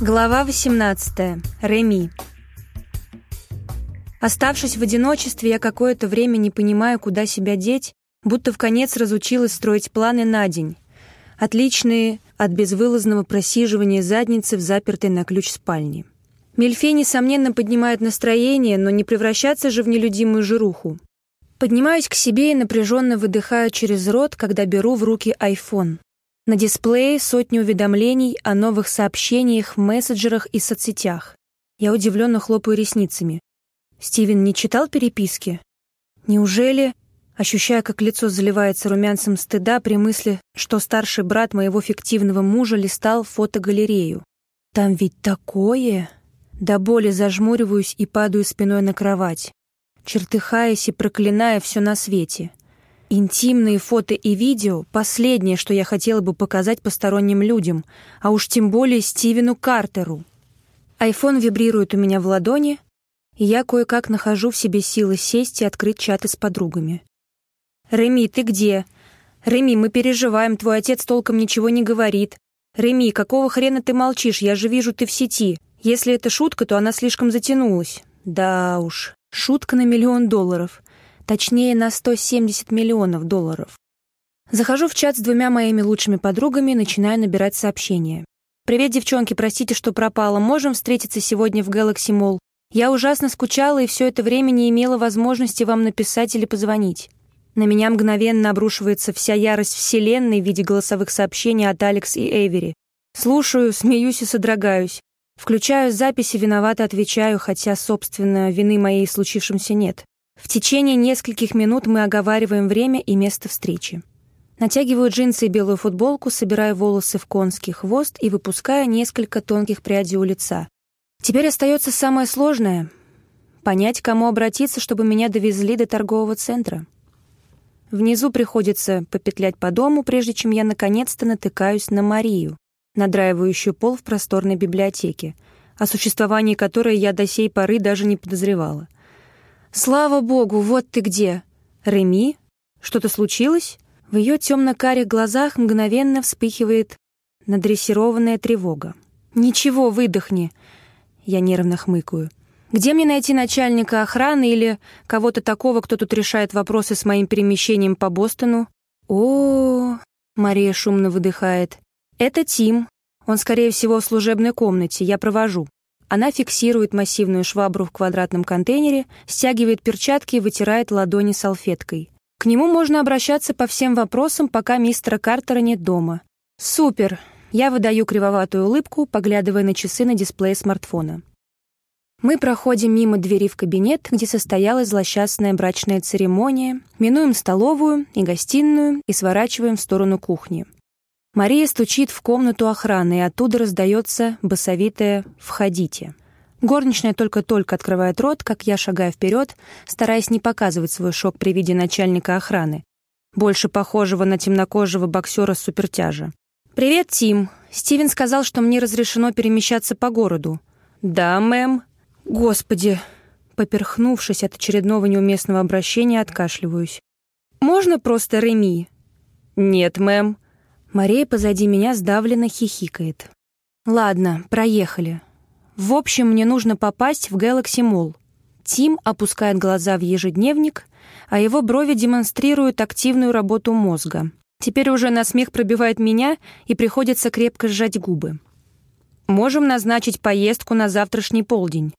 Глава 18. Реми. Оставшись в одиночестве, я какое-то время не понимаю, куда себя деть, будто в конец разучилась строить планы на день. Отличные от безвылазного просиживания задницы в запертой на ключ спальне. Мельфей, несомненно, поднимает настроение, но не превращаться же в нелюдимую жируху. Поднимаюсь к себе и напряженно выдыхаю через рот, когда беру в руки iPhone. На дисплее сотни уведомлений о новых сообщениях в мессенджерах и соцсетях. Я удивленно хлопаю ресницами. Стивен не читал переписки? Неужели, ощущая, как лицо заливается румянцем стыда при мысли, что старший брат моего фиктивного мужа листал фотогалерею? Там ведь такое... До боли зажмуриваюсь и падаю спиной на кровать, чертыхаясь и проклиная все на свете. Интимные фото и видео — последнее, что я хотела бы показать посторонним людям, а уж тем более Стивену Картеру. Айфон вибрирует у меня в ладони, и я кое-как нахожу в себе силы сесть и открыть чаты с подругами. «Реми, ты где? Реми, мы переживаем, твой отец толком ничего не говорит. Реми, какого хрена ты молчишь? Я же вижу, ты в сети. Если это шутка, то она слишком затянулась». Да уж, шутка на миллион долларов. Точнее, на 170 миллионов долларов. Захожу в чат с двумя моими лучшими подругами и начинаю набирать сообщения. «Привет, девчонки, простите, что пропала. Можем встретиться сегодня в Galaxy Mall? Я ужасно скучала и все это время не имела возможности вам написать или позвонить». На меня мгновенно обрушивается вся ярость Вселенной в виде голосовых сообщений от Алекс и Эвери. Слушаю, смеюсь и содрогаюсь. Включаю записи, виновато отвечаю, хотя, собственно, вины моей случившемся нет. В течение нескольких минут мы оговариваем время и место встречи. Натягиваю джинсы и белую футболку, собираю волосы в конский хвост и выпускаю несколько тонких прядей у лица. Теперь остается самое сложное — понять, кому обратиться, чтобы меня довезли до торгового центра. Внизу приходится попетлять по дому, прежде чем я наконец-то натыкаюсь на Марию, надраивающую пол в просторной библиотеке, о существовании которой я до сей поры даже не подозревала — «Слава богу, вот ты где!» «Реми? Что-то случилось?» В ее темно-карих глазах мгновенно вспыхивает надрессированная тревога. «Ничего, выдохни!» Я нервно хмыкаю. «Где мне найти начальника охраны или кого-то такого, кто тут решает вопросы с моим перемещением по Бостону?» О, -о, -о Мария шумно выдыхает. «Это Тим. Он, скорее всего, в служебной комнате. Я провожу». Она фиксирует массивную швабру в квадратном контейнере, стягивает перчатки и вытирает ладони салфеткой. К нему можно обращаться по всем вопросам, пока мистера Картера нет дома. «Супер!» Я выдаю кривоватую улыбку, поглядывая на часы на дисплее смартфона. Мы проходим мимо двери в кабинет, где состоялась злосчастная брачная церемония, минуем столовую и гостиную и сворачиваем в сторону кухни. Мария стучит в комнату охраны, и оттуда раздается басовитое «Входите». Горничная только-только открывает рот, как я шагаю вперед, стараясь не показывать свой шок при виде начальника охраны, больше похожего на темнокожего боксера с супертяжа. «Привет, Тим. Стивен сказал, что мне разрешено перемещаться по городу». «Да, мэм». «Господи!» Поперхнувшись от очередного неуместного обращения, откашливаюсь. «Можно просто Реми?» «Нет, мэм». Мария позади меня сдавленно хихикает. «Ладно, проехали. В общем, мне нужно попасть в Galaxy Mall». Тим опускает глаза в ежедневник, а его брови демонстрируют активную работу мозга. Теперь уже на смех пробивает меня, и приходится крепко сжать губы. «Можем назначить поездку на завтрашний полдень».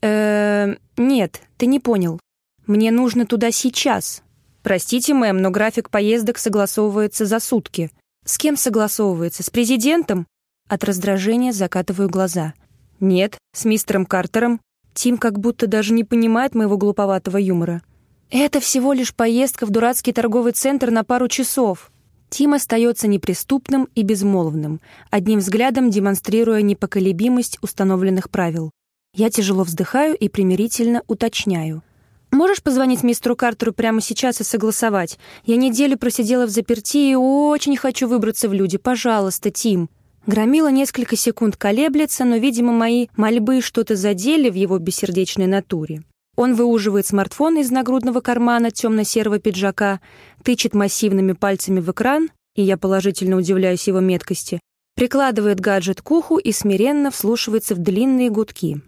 «Э-э... Нет, ты не понял. Мне нужно туда сейчас». «Простите, мэм, но график поездок согласовывается за сутки. С кем согласовывается? С президентом? От раздражения закатываю глаза. Нет, с мистером Картером. Тим как будто даже не понимает моего глуповатого юмора. Это всего лишь поездка в дурацкий торговый центр на пару часов. Тим остается неприступным и безмолвным, одним взглядом демонстрируя непоколебимость установленных правил. Я тяжело вздыхаю и примирительно уточняю. Можешь позвонить мистеру Картеру прямо сейчас и согласовать? Я неделю просидела в заперти и очень хочу выбраться в люди. Пожалуйста, Тим». Громила несколько секунд колеблется, но, видимо, мои мольбы что-то задели в его бессердечной натуре. Он выуживает смартфон из нагрудного кармана темно-серого пиджака, тычет массивными пальцами в экран, и я положительно удивляюсь его меткости, прикладывает гаджет к уху и смиренно вслушивается в длинные гудки.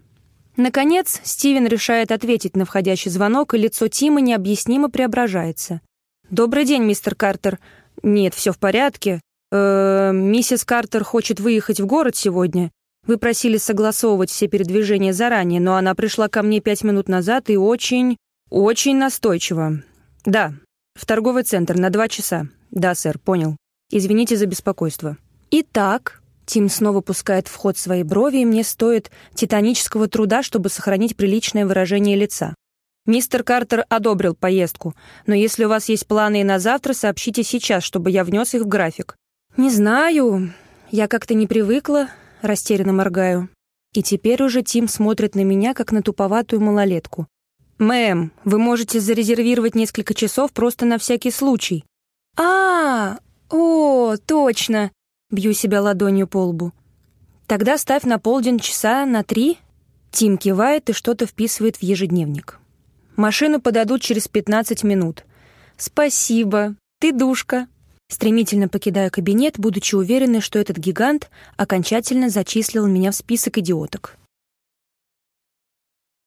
Наконец, Стивен решает ответить на входящий звонок, и лицо Тима необъяснимо преображается. «Добрый день, мистер Картер. Нет, все в порядке. Э, миссис Картер хочет выехать в город сегодня. Вы просили согласовывать все передвижения заранее, но она пришла ко мне пять минут назад и очень, очень настойчиво. Да, в торговый центр на два часа. Да, сэр, понял. Извините за беспокойство. Итак, Тим снова пускает в ход свои брови, и мне стоит титанического труда, чтобы сохранить приличное выражение лица. Мистер Картер одобрил поездку, но если у вас есть планы и на завтра, сообщите сейчас, чтобы я внес их в график. Не знаю, я как-то не привыкла, растерянно моргаю. И теперь уже Тим смотрит на меня, как на туповатую малолетку. «Мэм, вы можете зарезервировать несколько часов просто на всякий случай». «А, о, точно!» — бью себя ладонью по лбу. «Тогда ставь на полдень часа на три». Тим кивает и что-то вписывает в ежедневник. «Машину подадут через пятнадцать минут». «Спасибо, ты душка». Стремительно покидаю кабинет, будучи уверенной, что этот гигант окончательно зачислил меня в список идиоток.